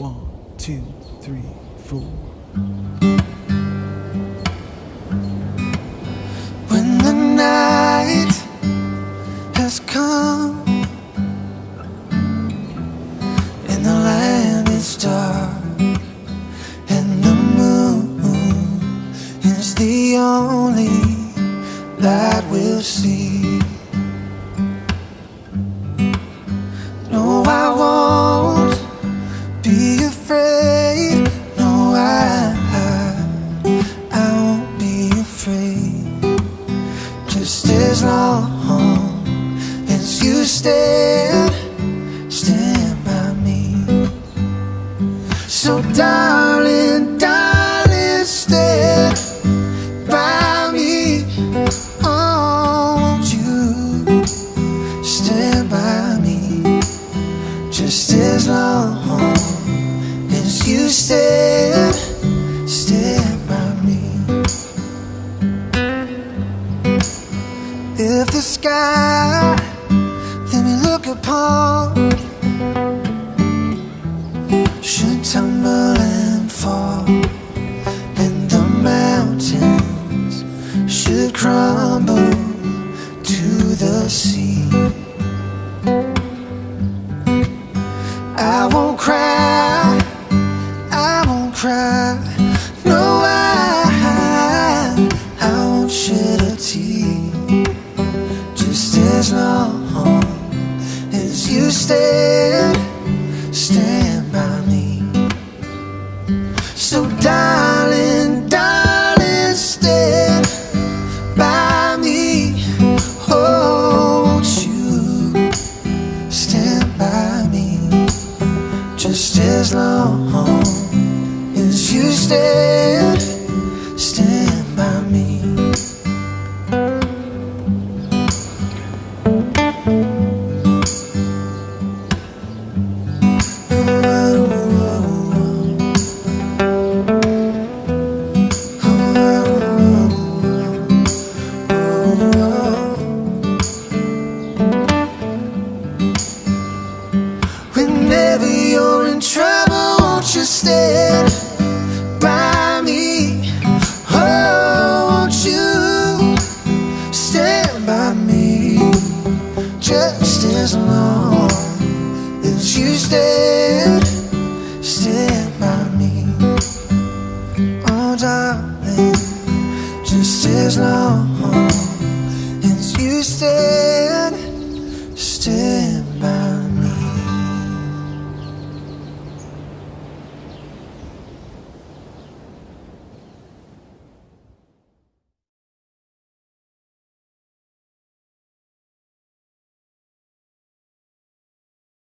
One, two, three, four. When the night has come and the land is dark and the moon is the only light we'll see. Afraid. No, I, I, I won't be afraid. Just as long as you stand, stand by me. So, darling, If the sky. That we look upon. Should tumble and fall, and the mountains should crumble to the sea, I won't cry, I won't cry. No, I, I won't shed you stand, stand by me. So, darling, darling, stand by me. Won't you stand by me? Just as long as you stand as long as you stand, stand by me. Oh, darling, just as long as you stand.